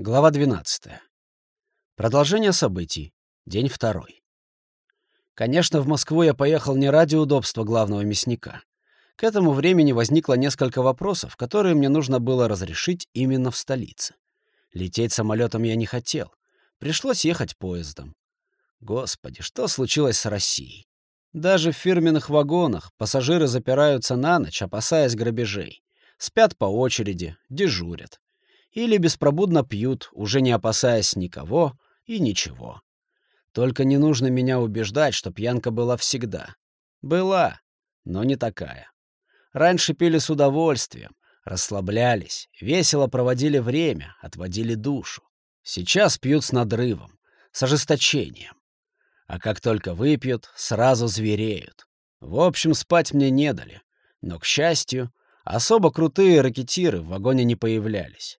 Глава 12. Продолжение событий. День второй. Конечно, в Москву я поехал не ради удобства главного мясника. К этому времени возникло несколько вопросов, которые мне нужно было разрешить именно в столице. Лететь самолетом я не хотел. Пришлось ехать поездом. Господи, что случилось с Россией? Даже в фирменных вагонах пассажиры запираются на ночь, опасаясь грабежей. Спят по очереди, дежурят или беспробудно пьют, уже не опасаясь никого и ничего. Только не нужно меня убеждать, что пьянка была всегда. Была, но не такая. Раньше пили с удовольствием, расслаблялись, весело проводили время, отводили душу. Сейчас пьют с надрывом, с ожесточением. А как только выпьют, сразу звереют. В общем, спать мне не дали. Но, к счастью, особо крутые ракетиры в вагоне не появлялись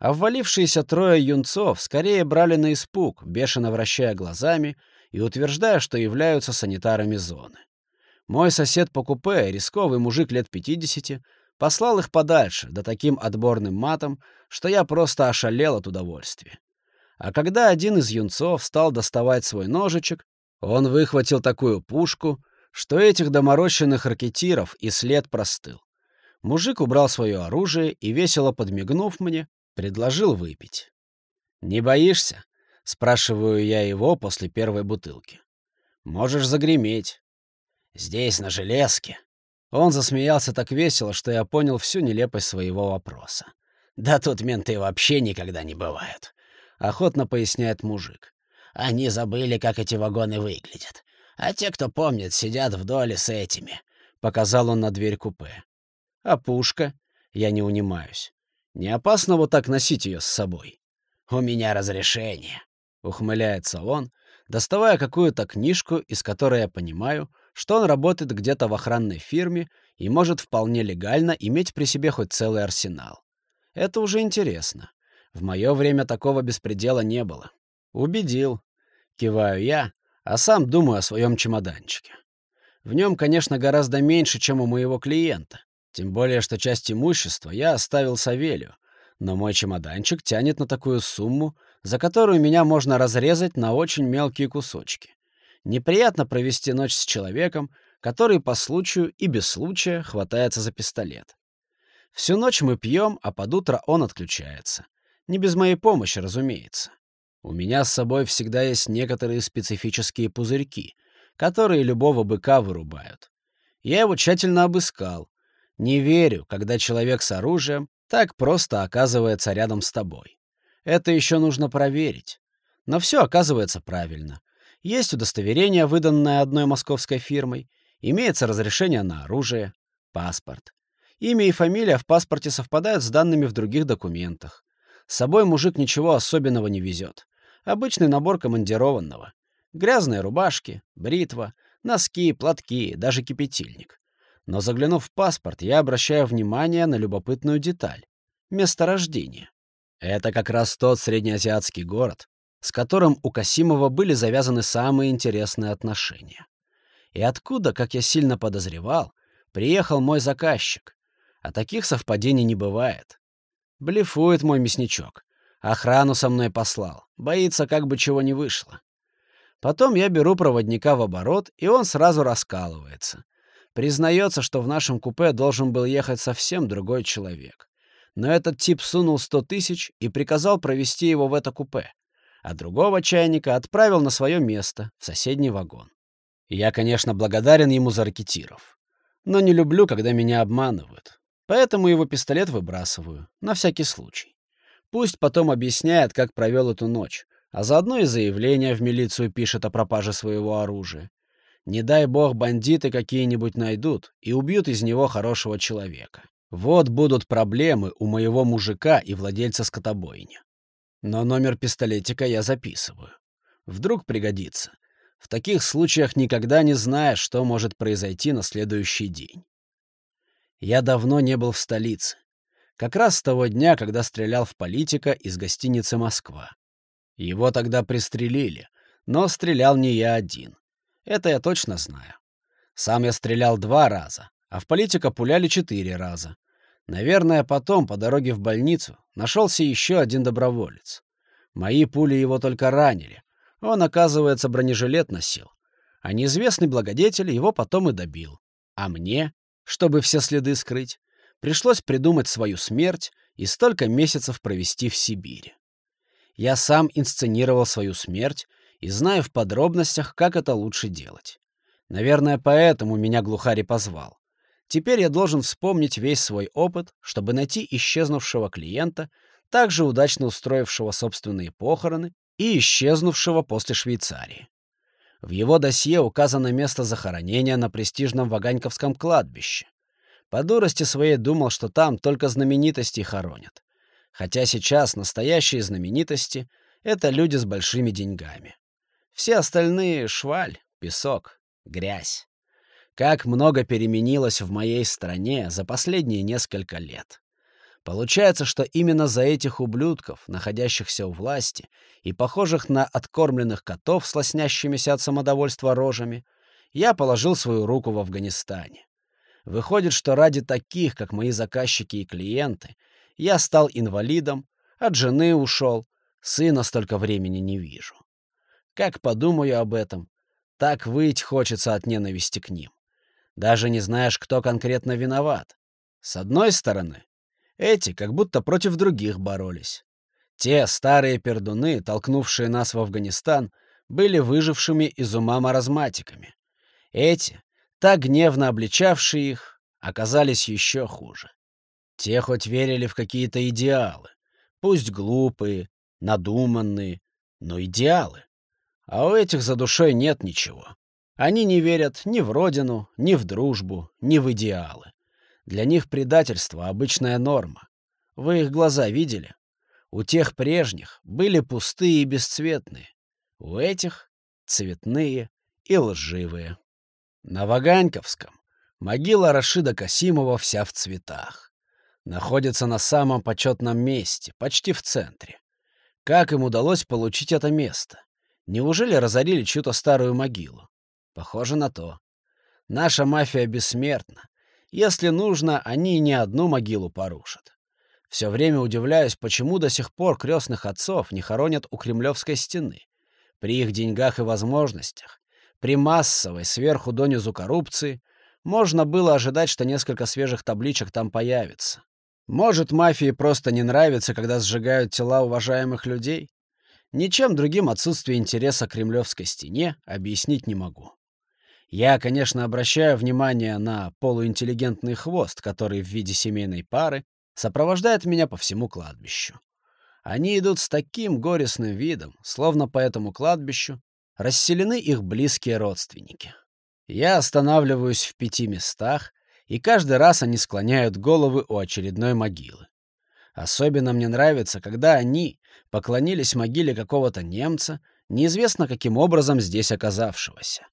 а ввалившиеся трое юнцов скорее брали на испуг, бешено вращая глазами и утверждая, что являются санитарами зоны. Мой сосед по купе, рисковый мужик лет 50, послал их подальше, да таким отборным матом, что я просто ошалел от удовольствия. А когда один из юнцов стал доставать свой ножичек, он выхватил такую пушку, что этих доморощенных ракетиров и след простыл. Мужик убрал свое оружие и, весело подмигнув мне, Предложил выпить. «Не боишься?» — спрашиваю я его после первой бутылки. «Можешь загреметь». «Здесь, на железке». Он засмеялся так весело, что я понял всю нелепость своего вопроса. «Да тут менты вообще никогда не бывают», — охотно поясняет мужик. «Они забыли, как эти вагоны выглядят. А те, кто помнит, сидят вдоль с этими», — показал он на дверь купе. «А пушка?» — я не унимаюсь. Не опасно вот так носить ее с собой? У меня разрешение, ухмыляется он, доставая какую-то книжку, из которой я понимаю, что он работает где-то в охранной фирме и может вполне легально иметь при себе хоть целый арсенал. Это уже интересно. В мое время такого беспредела не было. Убедил. Киваю я, а сам думаю о своем чемоданчике. В нем, конечно, гораздо меньше, чем у моего клиента. Тем более, что часть имущества я оставил Савелью, но мой чемоданчик тянет на такую сумму, за которую меня можно разрезать на очень мелкие кусочки. Неприятно провести ночь с человеком, который по случаю и без случая хватается за пистолет. Всю ночь мы пьем, а под утро он отключается. Не без моей помощи, разумеется. У меня с собой всегда есть некоторые специфические пузырьки, которые любого быка вырубают. Я его тщательно обыскал, не верю, когда человек с оружием так просто оказывается рядом с тобой. Это еще нужно проверить. Но все оказывается правильно. Есть удостоверение, выданное одной московской фирмой, имеется разрешение на оружие, паспорт. Имя и фамилия в паспорте совпадают с данными в других документах. С собой мужик ничего особенного не везет. Обычный набор командированного. Грязные рубашки, бритва, носки, платки, даже кипятильник. Но заглянув в паспорт, я обращаю внимание на любопытную деталь — место рождения. Это как раз тот среднеазиатский город, с которым у Касимова были завязаны самые интересные отношения. И откуда, как я сильно подозревал, приехал мой заказчик. А таких совпадений не бывает. Блефует мой мясничок. Охрану со мной послал. Боится, как бы чего не вышло. Потом я беру проводника в оборот, и он сразу раскалывается. Признается, что в нашем купе должен был ехать совсем другой человек. Но этот тип сунул сто тысяч и приказал провести его в это купе, а другого чайника отправил на свое место, в соседний вагон. я, конечно, благодарен ему за ракетиров. Но не люблю, когда меня обманывают. Поэтому его пистолет выбрасываю, на всякий случай. Пусть потом объясняет, как провел эту ночь, а заодно и заявление в милицию пишет о пропаже своего оружия. Не дай бог бандиты какие-нибудь найдут и убьют из него хорошего человека. Вот будут проблемы у моего мужика и владельца скотобойни. Но номер пистолетика я записываю. Вдруг пригодится. В таких случаях никогда не знаешь, что может произойти на следующий день. Я давно не был в столице. Как раз с того дня, когда стрелял в политика из гостиницы «Москва». Его тогда пристрелили, но стрелял не я один. Это я точно знаю. Сам я стрелял два раза, а в политика пуляли четыре раза. Наверное, потом, по дороге в больницу, нашелся еще один доброволец. Мои пули его только ранили. Он, оказывается, бронежилет носил. А неизвестный благодетель его потом и добил. А мне, чтобы все следы скрыть, пришлось придумать свою смерть и столько месяцев провести в Сибири. Я сам инсценировал свою смерть и знаю в подробностях, как это лучше делать. Наверное, поэтому меня глухарь позвал. Теперь я должен вспомнить весь свой опыт, чтобы найти исчезнувшего клиента, также удачно устроившего собственные похороны и исчезнувшего после Швейцарии. В его досье указано место захоронения на престижном Ваганьковском кладбище. По дурости своей думал, что там только знаменитостей хоронят. Хотя сейчас настоящие знаменитости — это люди с большими деньгами. Все остальные — шваль, песок, грязь. Как много переменилось в моей стране за последние несколько лет. Получается, что именно за этих ублюдков, находящихся у власти и похожих на откормленных котов с лоснящимися от самодовольства рожами, я положил свою руку в Афганистане. Выходит, что ради таких, как мои заказчики и клиенты, я стал инвалидом, от жены ушел, сына столько времени не вижу. Как подумаю об этом, так выть хочется от ненависти к ним. Даже не знаешь, кто конкретно виноват. С одной стороны, эти как будто против других боролись. Те старые пердуны, толкнувшие нас в Афганистан, были выжившими из ума маразматиками. Эти, так гневно обличавшие их, оказались еще хуже. Те хоть верили в какие-то идеалы, пусть глупые, надуманные, но идеалы. А у этих за душой нет ничего. Они не верят ни в родину, ни в дружбу, ни в идеалы. Для них предательство — обычная норма. Вы их глаза видели? У тех прежних были пустые и бесцветные. У этих — цветные и лживые. На Ваганьковском могила Рашида Касимова вся в цветах. Находится на самом почетном месте, почти в центре. Как им удалось получить это место? Неужели разорили чью-то старую могилу? Похоже на то. Наша мафия бессмертна. Если нужно, они не одну могилу порушат. Все время удивляюсь, почему до сих пор крестных отцов не хоронят у Кремлевской стены. При их деньгах и возможностях, при массовой сверху донизу коррупции, можно было ожидать, что несколько свежих табличек там появится. Может, мафии просто не нравится, когда сжигают тела уважаемых людей? Ничем другим отсутствие интереса к Кремлевской стене объяснить не могу. Я, конечно, обращаю внимание на полуинтеллигентный хвост, который в виде семейной пары сопровождает меня по всему кладбищу. Они идут с таким горестным видом, словно по этому кладбищу расселены их близкие родственники. Я останавливаюсь в пяти местах, и каждый раз они склоняют головы у очередной могилы. Особенно мне нравится, когда они поклонились могиле какого-то немца, неизвестно каким образом здесь оказавшегося.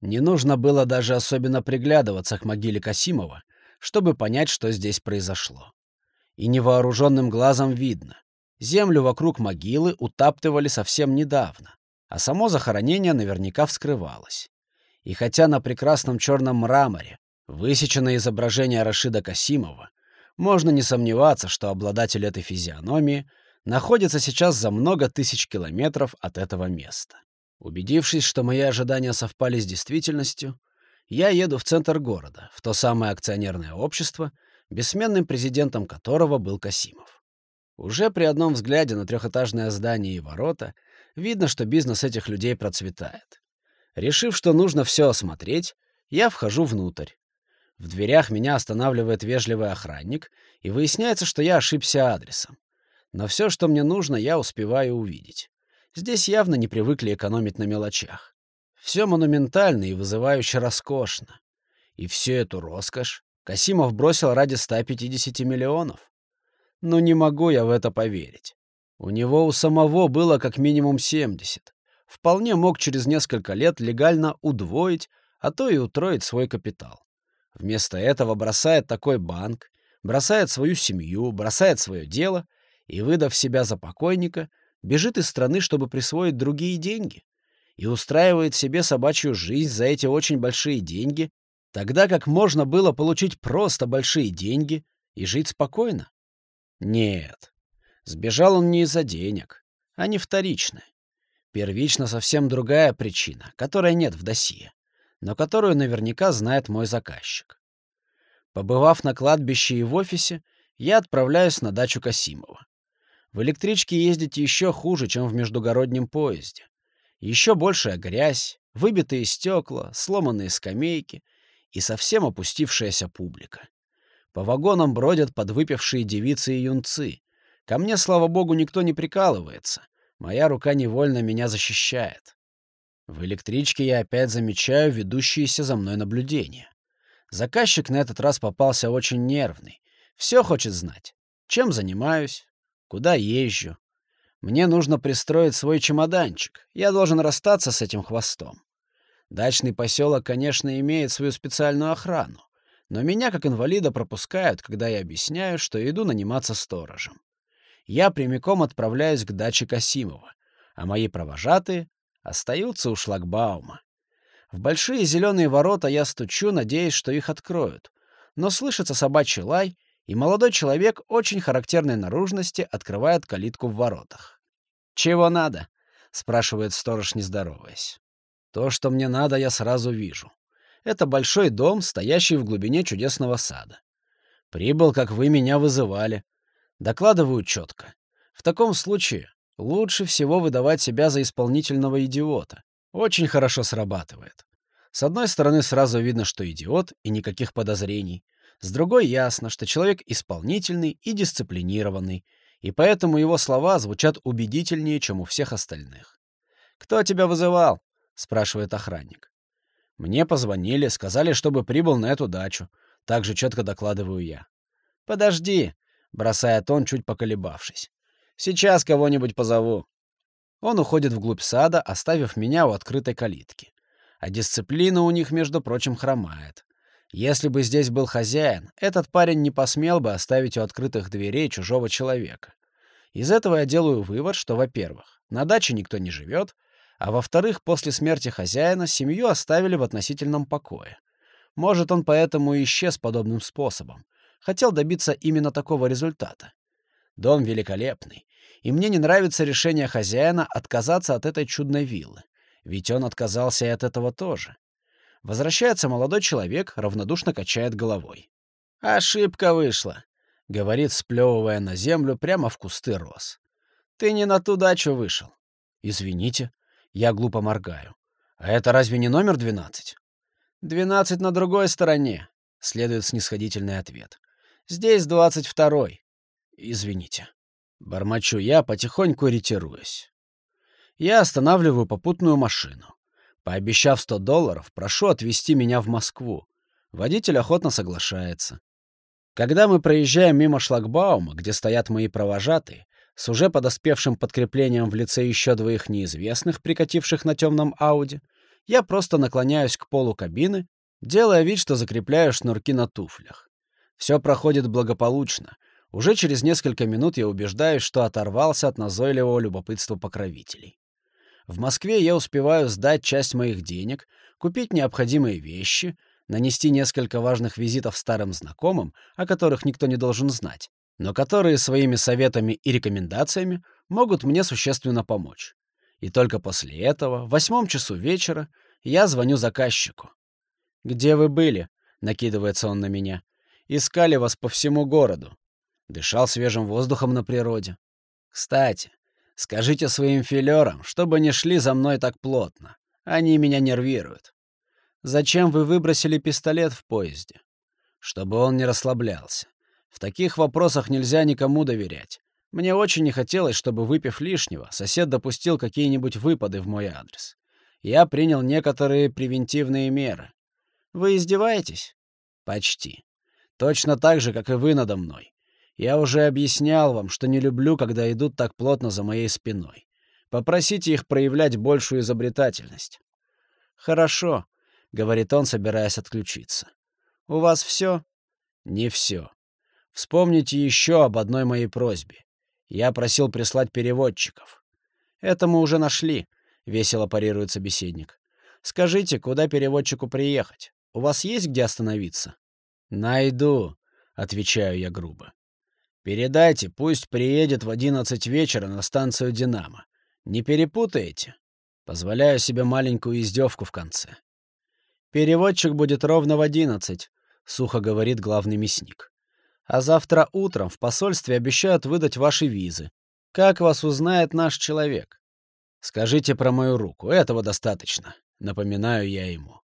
Не нужно было даже особенно приглядываться к могиле Касимова, чтобы понять, что здесь произошло. И невооруженным глазом видно. Землю вокруг могилы утаптывали совсем недавно, а само захоронение наверняка вскрывалось. И хотя на прекрасном черном мраморе высечено изображение Рашида Касимова, можно не сомневаться, что обладатель этой физиономии находится сейчас за много тысяч километров от этого места. Убедившись, что мои ожидания совпали с действительностью, я еду в центр города, в то самое акционерное общество, бессменным президентом которого был Касимов. Уже при одном взгляде на трехэтажное здание и ворота видно, что бизнес этих людей процветает. Решив, что нужно все осмотреть, я вхожу внутрь. В дверях меня останавливает вежливый охранник, и выясняется, что я ошибся адресом. Но все, что мне нужно, я успеваю увидеть. Здесь явно не привыкли экономить на мелочах. Все монументально и вызывающе роскошно. И всю эту роскошь Касимов бросил ради 150 миллионов. Но не могу я в это поверить. У него у самого было как минимум 70. Вполне мог через несколько лет легально удвоить, а то и утроить свой капитал. Вместо этого бросает такой банк, бросает свою семью, бросает свое дело и, выдав себя за покойника, бежит из страны, чтобы присвоить другие деньги, и устраивает себе собачью жизнь за эти очень большие деньги, тогда как можно было получить просто большие деньги И жить спокойно? Нет. Сбежал он не из-за денег. Они вторичны. Первично совсем другая причина, которой нет в досье, но которую наверняка знает мой заказчик. Побывав на кладбище и в офисе, я отправляюсь на дачу Касимова. В электричке ездить еще хуже, чем в междугороднем поезде. Еще большая грязь, выбитые стекла, сломанные скамейки и совсем опустившаяся публика. По вагонам бродят подвыпившие девицы и юнцы. Ко мне, слава богу, никто не прикалывается. Моя рука невольно меня защищает. В электричке я опять замечаю ведущиеся за мной наблюдения. Заказчик на этот раз попался очень нервный. Все хочет знать. Чем занимаюсь, куда езжу. Мне нужно пристроить свой чемоданчик. Я должен расстаться с этим хвостом. Дачный поселок, конечно, имеет свою специальную охрану, но меня как инвалида пропускают, когда я объясняю, что иду наниматься сторожем. Я прямиком отправляюсь к даче Касимова, а мои провожатые остаются у шлагбаума. В большие зеленые ворота я стучу, надеясь, что их откроют. Но слышится собачий лай, и молодой человек очень характерной наружности открывает калитку в воротах. «Чего надо?» — спрашивает сторож, не здороваясь. То, что мне надо, я сразу вижу. Это большой дом, стоящий в глубине чудесного сада. Прибыл, как вы меня вызывали. Докладываю четко. В таком случае лучше всего выдавать себя за исполнительного идиота. Очень хорошо срабатывает. С одной стороны, сразу видно, что идиот, и никаких подозрений. С другой ясно, что человек исполнительный и дисциплинированный, и поэтому его слова звучат убедительнее, чем у всех остальных. «Кто тебя вызывал?» — спрашивает охранник. «Мне позвонили, сказали, чтобы прибыл на эту дачу». Так же четко докладываю я. «Подожди», — бросает он, чуть поколебавшись. «Сейчас кого-нибудь позову». Он уходит вглубь сада, оставив меня у открытой калитки. А дисциплина у них, между прочим, хромает. Если бы здесь был хозяин, этот парень не посмел бы оставить у открытых дверей чужого человека. Из этого я делаю вывод, что, во-первых, на даче никто не живет, а во-вторых, после смерти хозяина семью оставили в относительном покое. Может, он поэтому и исчез подобным способом. Хотел добиться именно такого результата. Дом великолепный, и мне не нравится решение хозяина отказаться от этой чудной виллы. Ведь он отказался и от этого тоже. Возвращается молодой человек, равнодушно качает головой. «Ошибка вышла», — говорит, сплевывая на землю прямо в кусты роз. «Ты не на ту дачу вышел». «Извините», я глупо моргаю. «А это разве не номер 12?» «Двенадцать на другой стороне», — следует снисходительный ответ. «Здесь двадцать второй». «Извините». Бормочу я, потихоньку ретируясь. Я останавливаю попутную машину. Пообещав 100 долларов, прошу отвезти меня в Москву. Водитель охотно соглашается. Когда мы проезжаем мимо шлагбаума, где стоят мои провожатые, с уже подоспевшим подкреплением в лице еще двоих неизвестных, прикативших на темном Ауди, я просто наклоняюсь к полу кабины, делая вид, что закрепляю шнурки на туфлях. Все проходит благополучно. Уже через несколько минут я убеждаюсь, что оторвался от назойливого любопытства покровителей. В Москве я успеваю сдать часть моих денег, купить необходимые вещи, нанести несколько важных визитов старым знакомым, о которых никто не должен знать, но которые своими советами и рекомендациями могут мне существенно помочь. И только после этого, в восьмом часу вечера, я звоню заказчику. «Где вы были?» — накидывается он на меня. «Искали вас по всему городу. Дышал свежим воздухом на природе. Кстати, скажите своим филерам, чтобы не шли за мной так плотно. Они меня нервируют. Зачем вы выбросили пистолет в поезде? Чтобы он не расслаблялся. В таких вопросах нельзя никому доверять. Мне очень не хотелось, чтобы, выпив лишнего, сосед допустил какие-нибудь выпады в мой адрес. Я принял некоторые превентивные меры. Вы издеваетесь? Почти. Точно так же, как и вы надо мной. Я уже объяснял вам, что не люблю, когда идут так плотно за моей спиной. Попросите их проявлять большую изобретательность. Хорошо, — говорит он, собираясь отключиться. У вас все? Не все. Вспомните еще об одной моей просьбе. Я просил прислать переводчиков. Это мы уже нашли, — весело парирует собеседник. Скажите, куда переводчику приехать? У вас есть где остановиться? Найду, — отвечаю я грубо. Передайте, пусть приедет в одиннадцать вечера на станцию «Динамо». Не перепутаете? Позволяю себе маленькую издевку в конце. Переводчик будет ровно в одиннадцать, сухо говорит главный мясник. А завтра утром в посольстве обещают выдать ваши визы. Как вас узнает наш человек? Скажите про мою руку, этого достаточно, напоминаю я ему.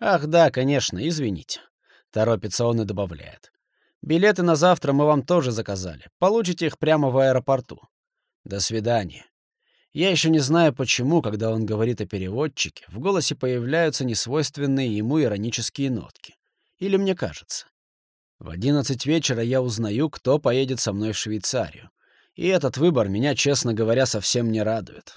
Ах, да, конечно, извините. Торопится он и добавляет. Билеты на завтра мы вам тоже заказали. Получите их прямо в аэропорту. До свидания. Я еще не знаю, почему, когда он говорит о переводчике, в голосе появляются несвойственные ему иронические нотки. Или мне кажется. В одиннадцать вечера я узнаю, кто поедет со мной в Швейцарию. И этот выбор меня, честно говоря, совсем не радует.